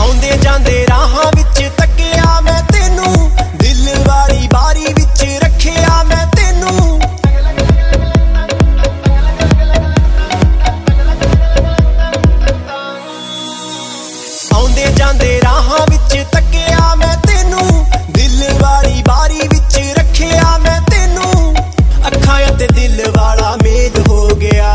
ਆਉਂਦੇ ਜਾਂਦੇ ਰਾਹਾਂ ਆਉਂਦੇ ਜਾਂਦੇ ਰਾਹਾਂ ਵਿੱਚ ਤੱਕਿਆ ਮੈਂ ਤੈਨੂੰ, ਦਿਲ ਵਾਲੀ ਬਾਰੀ ਵਿੱਚ ਰੱਖਿਆ ਮੈਂ ਤੈਨੂੰ। ਅੱਖਾਂ ਅਤੇ ਦਿਲ ਵਾਲਾ ਮੇਲ ਹੋ ਗਿਆ,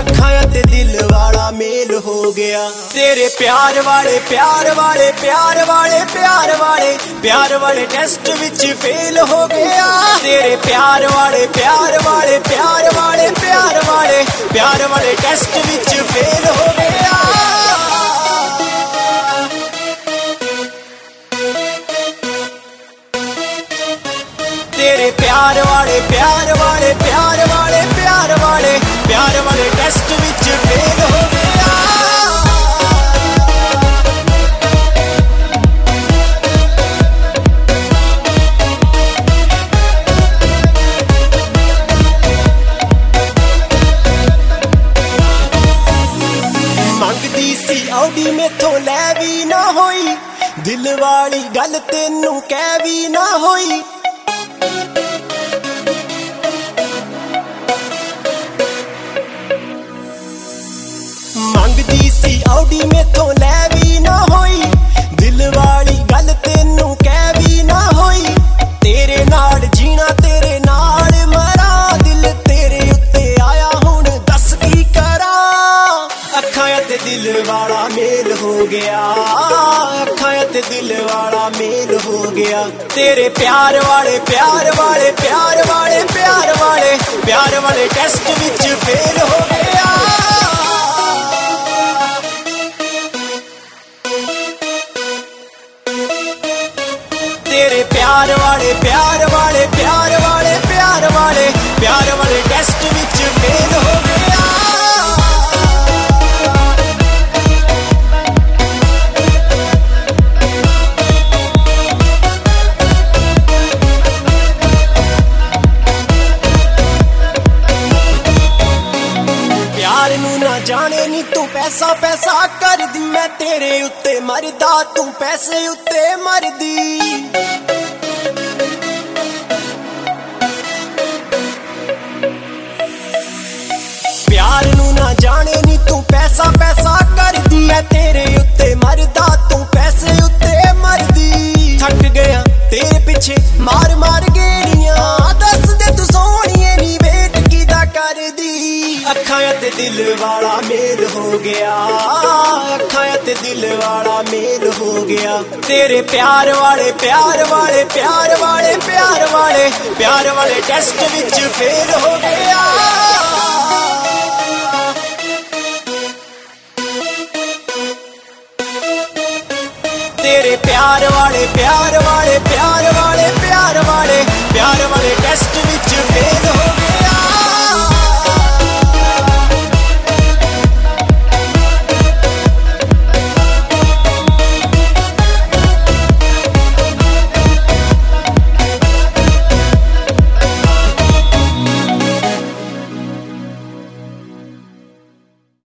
ਅੱਖਾਂ ਅਤੇ ਦਿਲ ਵਾਲਾ ਮੇਲ ਹੋ ਗਿਆ। ਤੇਰੇ ਪਿਆਰ ਵਾਲੇ ਪਿਆਰ ਵਾਲੇ ਪਿਆਰ ਵਾਲੇ ਪਿਆਰ ਵਾਲੇ ਪਿਆਰ ਵਾਲੇ ਟੈਸਟ ਵਿੱਚ ਫੇਲ ਹੋ ਗਿਆ। ਤੇਰੇ ਪਿਆਰ ਵਾਲੇ ਪਿਆਰ ਵਾਲੇ ਪਿਆਰ ਵਾਲੇ ਪਿਆਰ ਵਾਲੇ ਪਿਆਰ ਵਾਲੇ ਟੈਸਟ ਵਿੱਚ ਫੇਲ ਹੋ ਗਿਆ। ਤੇਰੇ ਪਿਆਰ ਵਾਲੇ ਪਿਆਰ ਵਾਲੇ ਪਿਆਰ ਵਾਲੇ ਪਿਆਰ ਵਾਲੇ ਪਿਆਰ ਵਾਲੇ ਟੈਸਟ ਵਿੱਚ ਫੇਲ ਹੋ ਗਿਆ। ਮੰਗਦੀ ਸੀ ਆਉਡੀ, ਮੇਥੋਂ ਲੈ ਵੀ ਨਾ ਹੋਈ। ਦਿਲ ਵਾਲੀ ਗੱਲ ਤੈਨੂੰ ਕਹਿ ਵੀ ਨਾ ਹੋਈ। ਸੀ ਆਉਡੀ ਮੇਥੋਂ ਲੈ ਵੀ ਨਾ ਹੋਈ। ਦਿਲ ਵਾਲੀ ਗੱਲ ਤੈਨੂੰ ਕਹਿ ਵੀ ਨਾ ਹੋਈ। ਤੇਰੇ ਨਾਲ ਜੀਣਾ ਤੇਰੇ ਨਾਲ ਮਰਾਂ। ਦਿਲ ਤੇਰੇ ਉੱਤੇ ਆਇਆ, ਹੁਣ ਦੱਸ ਕੀ ਕਰਾਂ। ਅੱਖਾਂ ਅਤੇ ਦਿਲ ਵਾਲਾ ਮੇਲ ਹੋ ਗਿਆ। ਅੱਖਾਂ ਅਤੇ ਦਿਲ ਵਾਲਾ ਮੇਲ ਹੋ ਗਿਆ। ਤੇਰੇ ਪਿਆਰ ਵਾਲੇ ਪਿਆਰ ਵਾਲੇ ਪਿਆਰ ਵਾਲੇ ਪਿਆਰ ਵਾਲੇ ਪਿਆਰ ਵਾਲੇ ਟੈਸਟ ਵਿੱਚ ਫੇਲ ਹੋ ਗਿਆ। ਪਿਆਰ ਵਾਲੇ ਪਿਆਰ ਵਾਲੇ ਪਿਆਰ ਵਾਲੇ ਪਿਆਰ ਵਾਲੇ ਪਿਆਰ ਵਾਲੇ ਟੈਸਟ ਵਿੱਚ ਫੇਲ ਹੋ ਗਿਆ। ਪਿਆਰ ਨੂੰ ਨਾ ਜਾਣੇ ਨੀ ਤੂੰ ਪੈਸਾ ਪੈਸਾ ਕਰਦੀ, ਮੈਂ ਤੇਰੇ ਉੱਤੇ ਮਰਦਾ, ਤੂੰ ਪੈਸੇ ਉੱਤੇ ਮਰਦੀ। ਨਾ ਜਾਣੇ ਨੀ ਤੂੰ ਪੈਸਾ ਪੈਸਾ ਕਰਦੀ ਐ। ਤੇਰੇ ਉੱਤੇ ਮਰਦਾ ਤੂੰ ਪੈਸੇ ਉੱਤੇ ਮਰਦੀ। ਥੱਕ ਗਿਆ ਤੇਰੇ ਪਿੱਛੇ ਮਾਰ ਮਾਰ ਗੇੜੀਆਂ। ਦੱਸ ਦੇ ਤੂੰ ਸੋਹਣੀਏ ਨੀ ਵੇਟ ਕਿਦਾ ਕਰਦੀ। ਅੱਖਾਂ ਤੇ ਦਿਲ ਵਾਲਾ ਮੇਲ ਹੋ ਗਿਆ। ਅੱਖਾਂ ਤੇ ਦਿਲ ਵਾਲਾ ਮੇਲ ਹੋ ਗਿਆ। ਤੇਰੇ ਪਿਆਰ ਵਾਲੇ ਪਿਆਰ ਵਾਲੇ ਪਿਆਰ ਵਾਲੇ ਪਿਆਰ ਵਾਲੇ ਪਿਆਰ ਵਾਲੇ ਟੈਸਟ ਵਿੱਚ ਫੇਰ ਹੋ ਗਿਆ। ਪਿਆਰ ਵਾਲੇ ਪਿਆਰ ਵਾਲੇ ਪਿਆਰ ਵਾਲੇ ਪਿਆਰ ਵਾਲੇ ਪਿਆਰ ਵਾਲੇ ਟੈਸਟ ਵਿੱਚ ਫੇਲ ਹੋ